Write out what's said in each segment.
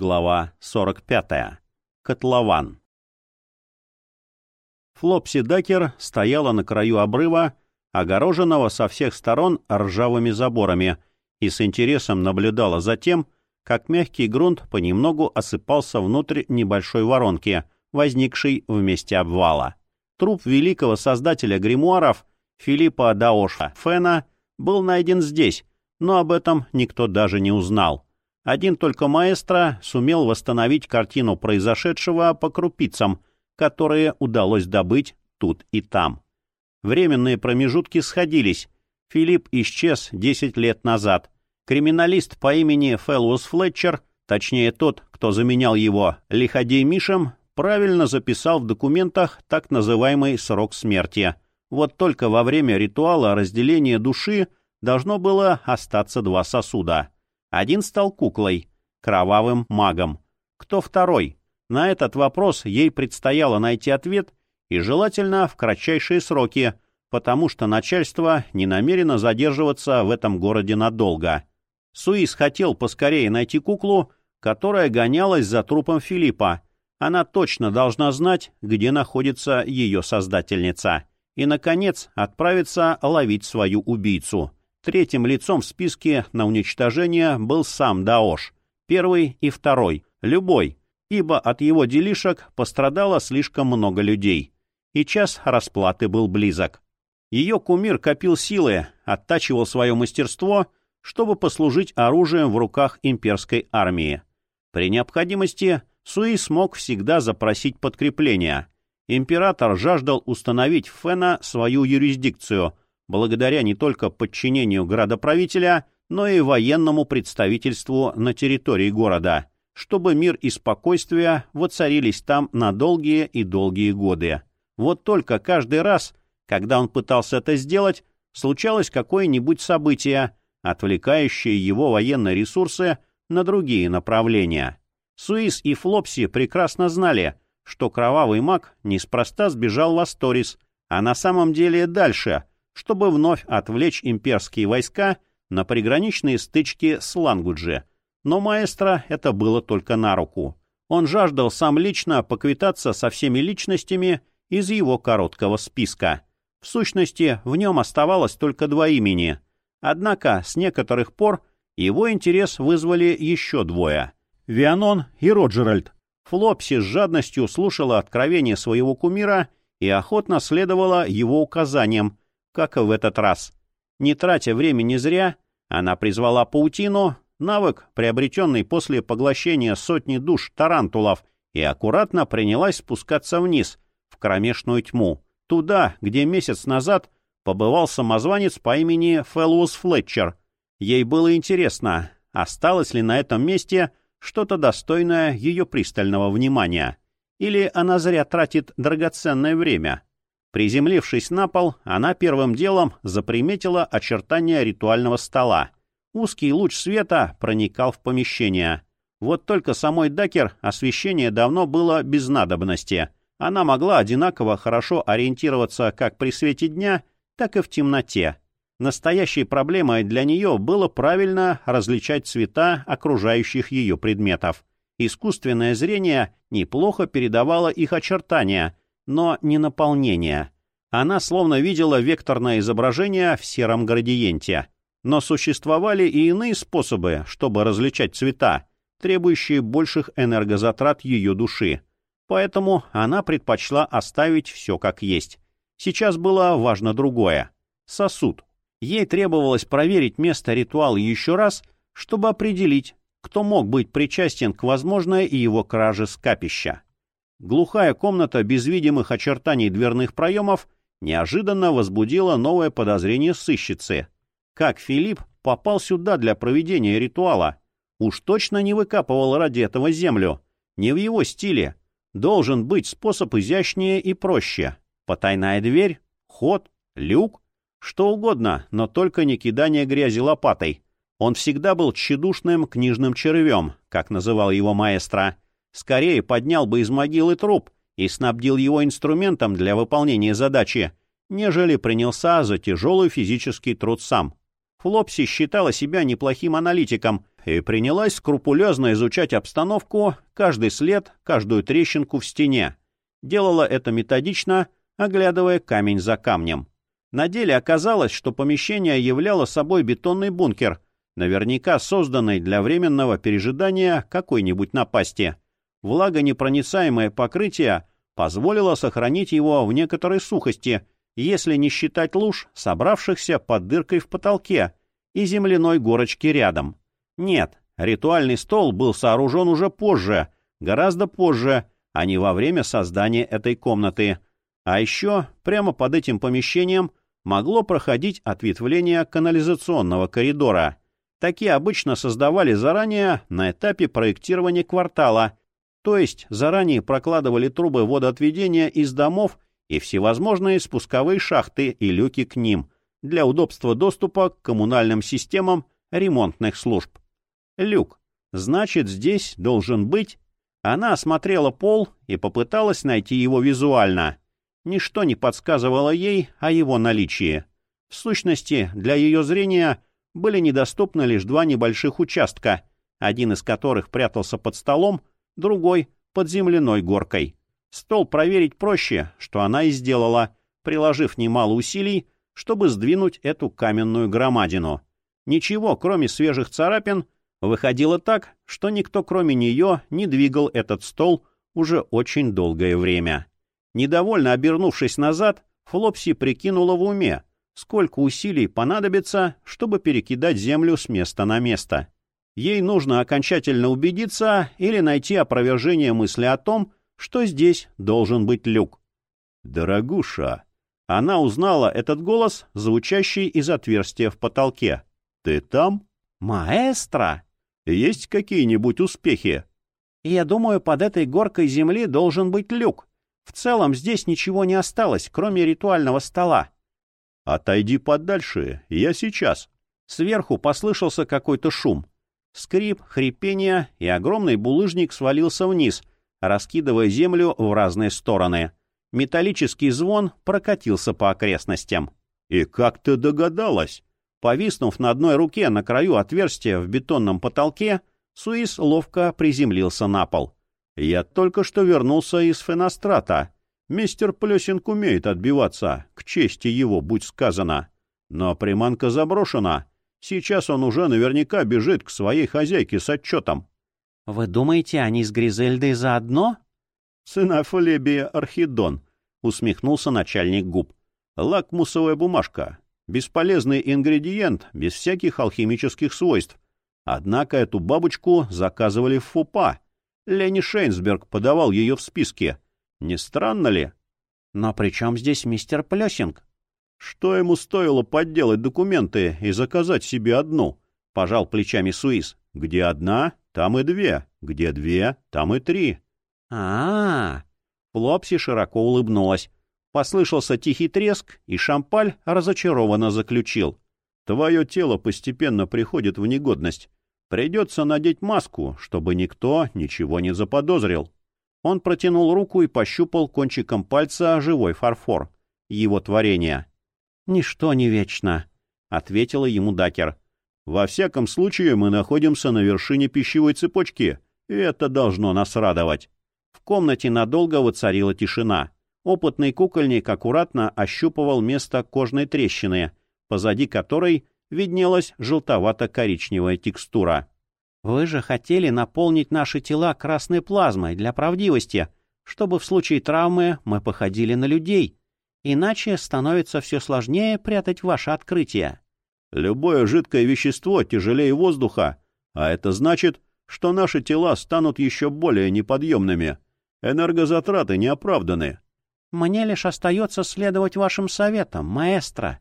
Глава 45. Котлован. Флопси Дакер стояла на краю обрыва, огороженного со всех сторон ржавыми заборами, и с интересом наблюдала за тем, как мягкий грунт понемногу осыпался внутрь небольшой воронки, возникшей в месте обвала. Труп великого создателя гримуаров Филиппа Даоша Фена был найден здесь, но об этом никто даже не узнал. Один только маэстро сумел восстановить картину произошедшего по крупицам, которые удалось добыть тут и там. Временные промежутки сходились. Филипп исчез 10 лет назад. Криминалист по имени Фэллус Флетчер, точнее тот, кто заменял его Лиходей Мишем, правильно записал в документах так называемый срок смерти. Вот только во время ритуала разделения души должно было остаться два сосуда. Один стал куклой, кровавым магом. Кто второй? На этот вопрос ей предстояло найти ответ, и желательно в кратчайшие сроки, потому что начальство не намерено задерживаться в этом городе надолго. Суис хотел поскорее найти куклу, которая гонялась за трупом Филиппа. Она точно должна знать, где находится ее создательница. И, наконец, отправиться ловить свою убийцу. Третьим лицом в списке на уничтожение был сам Даош. Первый и второй. Любой. Ибо от его делишек пострадало слишком много людей. И час расплаты был близок. Ее кумир копил силы, оттачивал свое мастерство, чтобы послужить оружием в руках имперской армии. При необходимости Суи смог всегда запросить подкрепление. Император жаждал установить в Фена свою юрисдикцию – благодаря не только подчинению градоправителя, но и военному представительству на территории города, чтобы мир и спокойствие воцарились там на долгие и долгие годы. Вот только каждый раз, когда он пытался это сделать, случалось какое-нибудь событие, отвлекающее его военные ресурсы на другие направления. Суис и Флопси прекрасно знали, что кровавый маг неспроста сбежал в Асторис, а на самом деле дальше — чтобы вновь отвлечь имперские войска на приграничные стычки с Лангуджи. Но маэстро это было только на руку. Он жаждал сам лично поквитаться со всеми личностями из его короткого списка. В сущности, в нем оставалось только два имени. Однако, с некоторых пор его интерес вызвали еще двое — Вианон и Роджеральд. Флопси с жадностью слушала откровения своего кумира и охотно следовала его указаниям, как и в этот раз. Не тратя времени зря, она призвала паутину, навык, приобретенный после поглощения сотни душ тарантулов, и аккуратно принялась спускаться вниз, в кромешную тьму, туда, где месяц назад побывал самозванец по имени Фэллоус Флетчер. Ей было интересно, осталось ли на этом месте что-то достойное ее пристального внимания. Или она зря тратит драгоценное время — Приземлившись на пол, она первым делом заприметила очертания ритуального стола. Узкий луч света проникал в помещение. Вот только самой Дакер освещение давно было без надобности. Она могла одинаково хорошо ориентироваться как при свете дня, так и в темноте. Настоящей проблемой для нее было правильно различать цвета окружающих ее предметов. Искусственное зрение неплохо передавало их очертания, но не наполнение. Она словно видела векторное изображение в сером градиенте. Но существовали и иные способы, чтобы различать цвета, требующие больших энергозатрат ее души. Поэтому она предпочла оставить все как есть. Сейчас было важно другое. Сосуд. Ей требовалось проверить место ритуала еще раз, чтобы определить, кто мог быть причастен к возможной его краже с капища. Глухая комната без видимых очертаний дверных проемов неожиданно возбудила новое подозрение сыщицы. Как Филипп попал сюда для проведения ритуала? Уж точно не выкапывал ради этого землю. Не в его стиле. Должен быть способ изящнее и проще. Потайная дверь, ход, люк, что угодно, но только не кидание грязи лопатой. Он всегда был тщедушным книжным червем, как называл его маэстро — скорее поднял бы из могилы труп и снабдил его инструментом для выполнения задачи, нежели принялся за тяжелый физический труд сам. Флопси считала себя неплохим аналитиком, и принялась скрупулезно изучать обстановку, каждый след, каждую трещинку в стене. Делала это методично, оглядывая камень за камнем. На деле оказалось, что помещение являло собой бетонный бункер, наверняка созданный для временного пережидания какой-нибудь напасти. Влагонепроницаемое покрытие позволило сохранить его в некоторой сухости, если не считать луж, собравшихся под дыркой в потолке, и земляной горочки рядом. Нет, ритуальный стол был сооружен уже позже, гораздо позже, а не во время создания этой комнаты. А еще прямо под этим помещением могло проходить ответвление канализационного коридора. Такие обычно создавали заранее на этапе проектирования квартала, то есть заранее прокладывали трубы водоотведения из домов и всевозможные спусковые шахты и люки к ним для удобства доступа к коммунальным системам ремонтных служб. Люк. Значит, здесь должен быть... Она осмотрела пол и попыталась найти его визуально. Ничто не подсказывало ей о его наличии. В сущности, для ее зрения были недоступны лишь два небольших участка, один из которых прятался под столом, другой — под земляной горкой. Стол проверить проще, что она и сделала, приложив немало усилий, чтобы сдвинуть эту каменную громадину. Ничего, кроме свежих царапин, выходило так, что никто кроме нее не двигал этот стол уже очень долгое время. Недовольно обернувшись назад, Флопси прикинула в уме, сколько усилий понадобится, чтобы перекидать землю с места на место. Ей нужно окончательно убедиться или найти опровержение мысли о том, что здесь должен быть люк. «Дорогуша!» Она узнала этот голос, звучащий из отверстия в потолке. «Ты там?» «Маэстро!» «Есть какие-нибудь успехи?» «Я думаю, под этой горкой земли должен быть люк. В целом здесь ничего не осталось, кроме ритуального стола. «Отойди подальше, я сейчас». Сверху послышался какой-то шум. Скрип, хрипение, и огромный булыжник свалился вниз, раскидывая землю в разные стороны. Металлический звон прокатился по окрестностям. «И как ты догадалась?» Повиснув на одной руке на краю отверстия в бетонном потолке, Суис ловко приземлился на пол. «Я только что вернулся из Фенострата. Мистер Плесинг умеет отбиваться, к чести его, будь сказано. Но приманка заброшена. Сейчас он уже наверняка бежит к своей хозяйке с отчетом. — Вы думаете, они с Гризельдой заодно? — Сынофолебия Архидон, — усмехнулся начальник губ. — Лакмусовая бумажка. Бесполезный ингредиент, без всяких алхимических свойств. Однако эту бабочку заказывали в ФУПА. Лени Шейнсберг подавал ее в списке. Не странно ли? Но при чем здесь мистер Плесинг? Что ему стоило подделать документы и заказать себе одну? Пожал плечами Суис. Где одна, там и две. Где две, там и три. А, -а, -а. Флопси широко улыбнулась. Послышался тихий треск, и Шампаль разочарованно заключил. Твое тело постепенно приходит в негодность. Придется надеть маску, чтобы никто ничего не заподозрил. Он протянул руку и пощупал кончиком пальца живой фарфор. Его творение. «Ничто не вечно», — ответила ему Дакер. «Во всяком случае, мы находимся на вершине пищевой цепочки, и это должно нас радовать». В комнате надолго воцарила тишина. Опытный кукольник аккуратно ощупывал место кожной трещины, позади которой виднелась желтовато-коричневая текстура. Вы же хотели наполнить наши тела красной плазмой для правдивости, чтобы в случае травмы мы походили на людей. Иначе становится все сложнее прятать ваше открытие. Любое жидкое вещество тяжелее воздуха, а это значит, что наши тела станут еще более неподъемными. Энергозатраты не оправданы. Мне лишь остается следовать вашим советам, маэстро.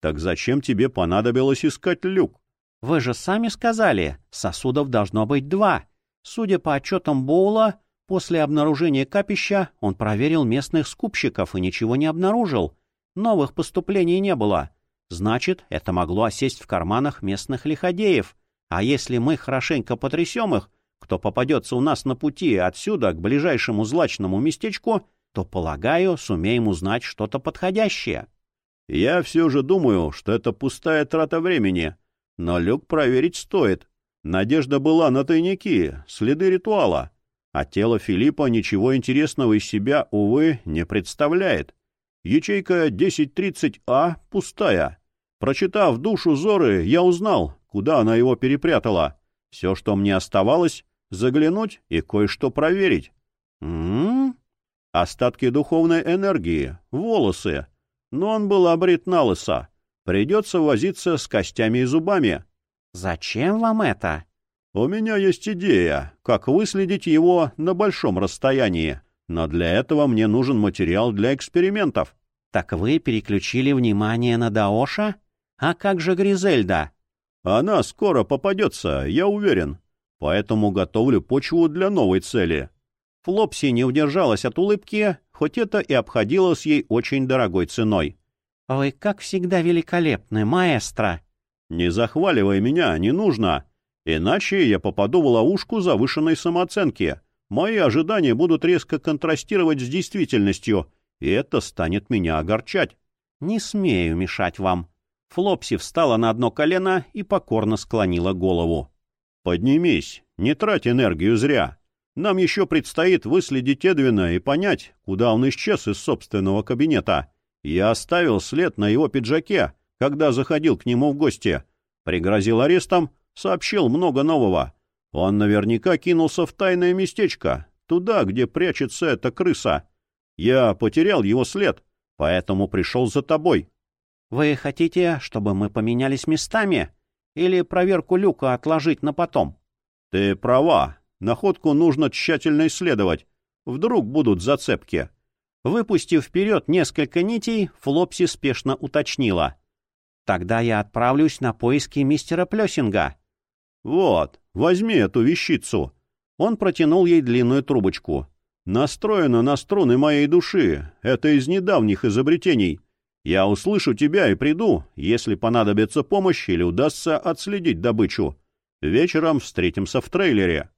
Так зачем тебе понадобилось искать люк? Вы же сами сказали, сосудов должно быть два. Судя по отчетам Боула, после обнаружения капища он проверил местных скупщиков и ничего не обнаружил. Новых поступлений не было. Значит, это могло осесть в карманах местных лиходеев. А если мы хорошенько потрясем их, кто попадется у нас на пути отсюда к ближайшему злачному местечку, то, полагаю, сумеем узнать что-то подходящее. Я все же думаю, что это пустая трата времени, но люк проверить стоит. Надежда была на тайники, следы ритуала. А тело Филиппа ничего интересного из себя, увы, не представляет. Ячейка 1030А пустая. Прочитав душу Зоры, я узнал, куда она его перепрятала. Все, что мне оставалось, заглянуть и кое-что проверить. М -м -м? Остатки духовной энергии, волосы. Но он был обрит на лысо. Придется возиться с костями и зубами. «Зачем вам это?» «У меня есть идея, как выследить его на большом расстоянии. Но для этого мне нужен материал для экспериментов». «Так вы переключили внимание на Даоша? А как же Гризельда?» «Она скоро попадется, я уверен. Поэтому готовлю почву для новой цели». Флопси не удержалась от улыбки, хоть это и обходилось ей очень дорогой ценой. «Вы, как всегда, великолепны, маэстро!» «Не захваливай меня, не нужно. Иначе я попаду в ловушку завышенной самооценки. Мои ожидания будут резко контрастировать с действительностью, и это станет меня огорчать. Не смею мешать вам. Флопси встала на одно колено и покорно склонила голову. Поднимись, не трать энергию зря. Нам еще предстоит выследить Эдвина и понять, куда он исчез из собственного кабинета. Я оставил след на его пиджаке, когда заходил к нему в гости. Пригрозил арестом сообщил много нового. Он наверняка кинулся в тайное местечко, туда, где прячется эта крыса. Я потерял его след, поэтому пришел за тобой. — Вы хотите, чтобы мы поменялись местами? Или проверку люка отложить на потом? — Ты права. Находку нужно тщательно исследовать. Вдруг будут зацепки. Выпустив вперед несколько нитей, Флопси спешно уточнила. — Тогда я отправлюсь на поиски мистера Плесинга. «Вот, возьми эту вещицу». Он протянул ей длинную трубочку. «Настроена на струны моей души. Это из недавних изобретений. Я услышу тебя и приду, если понадобится помощь или удастся отследить добычу. Вечером встретимся в трейлере».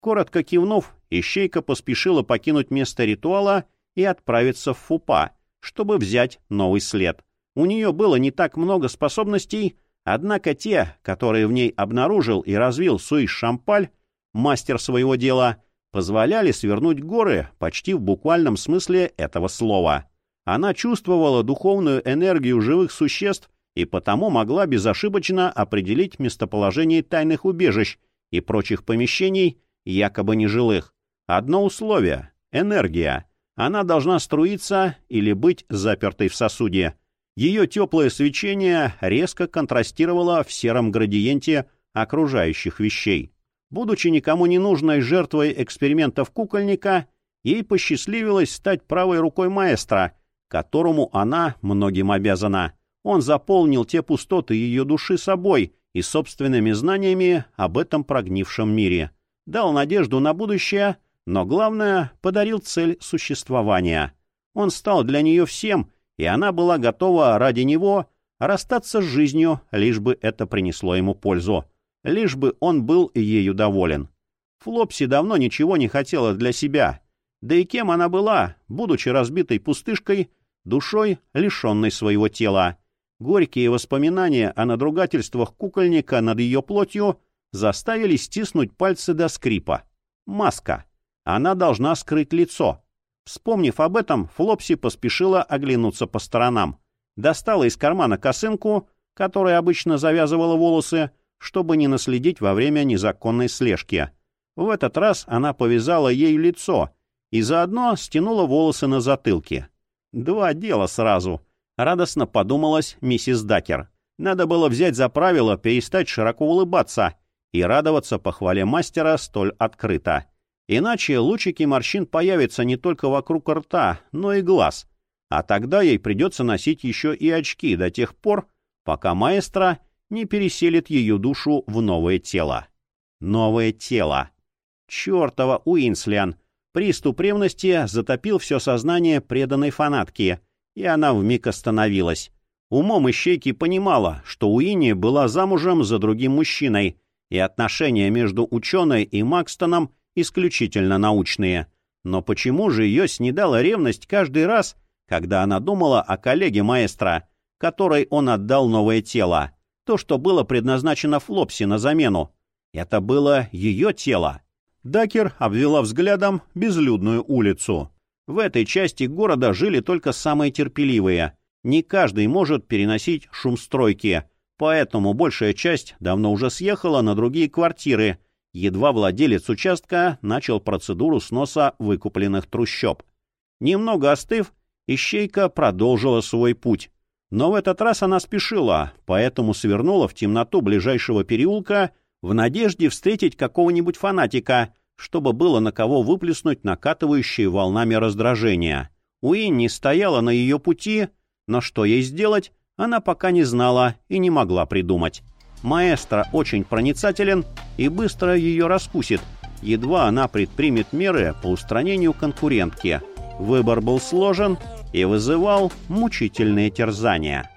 Коротко кивнув, Ищейка поспешила покинуть место ритуала и отправиться в Фупа, чтобы взять новый след. У нее было не так много способностей, Однако те, которые в ней обнаружил и развил Суиш Шампаль, мастер своего дела, позволяли свернуть горы почти в буквальном смысле этого слова. Она чувствовала духовную энергию живых существ и потому могла безошибочно определить местоположение тайных убежищ и прочих помещений, якобы нежилых. Одно условие — энергия. Она должна струиться или быть запертой в сосуде — ее теплое свечение резко контрастировало в сером градиенте окружающих вещей. Будучи никому не нужной жертвой экспериментов кукольника, ей посчастливилось стать правой рукой маэстро, которому она многим обязана. Он заполнил те пустоты ее души собой и собственными знаниями об этом прогнившем мире. Дал надежду на будущее, но главное — подарил цель существования. Он стал для нее всем — и она была готова ради него расстаться с жизнью, лишь бы это принесло ему пользу, лишь бы он был ею доволен. Флопси давно ничего не хотела для себя, да и кем она была, будучи разбитой пустышкой, душой, лишенной своего тела. Горькие воспоминания о надругательствах кукольника над ее плотью заставили стиснуть пальцы до скрипа. Маска. Она должна скрыть лицо. Вспомнив об этом, Флопси поспешила оглянуться по сторонам. Достала из кармана косынку, которая обычно завязывала волосы, чтобы не наследить во время незаконной слежки. В этот раз она повязала ей лицо и заодно стянула волосы на затылке. Два дела сразу. Радостно подумалась миссис Дакер. Надо было взять за правило перестать широко улыбаться и радоваться похвале мастера столь открыто. Иначе лучики морщин появятся не только вокруг рта, но и глаз. А тогда ей придется носить еще и очки до тех пор, пока маэстро не переселит ее душу в новое тело. Новое тело. Чертова Уинслиан! Приступ ревности затопил все сознание преданной фанатки, и она вмиг остановилась. Умом ищейки понимала, что Уинни была замужем за другим мужчиной, и отношения между ученой и Макстоном исключительно научные. Но почему же ее снедала ревность каждый раз, когда она думала о коллеге маэстро, которой он отдал новое тело, то, что было предназначено Флопси на замену? Это было ее тело. Дакер обвела взглядом безлюдную улицу. В этой части города жили только самые терпеливые. Не каждый может переносить шум стройки, поэтому большая часть давно уже съехала на другие квартиры, едва владелец участка начал процедуру сноса выкупленных трущоб. Немного остыв, Ищейка продолжила свой путь. Но в этот раз она спешила, поэтому свернула в темноту ближайшего переулка в надежде встретить какого-нибудь фанатика, чтобы было на кого выплеснуть накатывающие волнами раздражения. Уинни стояла на ее пути, но что ей сделать, она пока не знала и не могла придумать. Маэстро очень проницателен и быстро ее раскусит, едва она предпримет меры по устранению конкурентки. Выбор был сложен и вызывал мучительные терзания.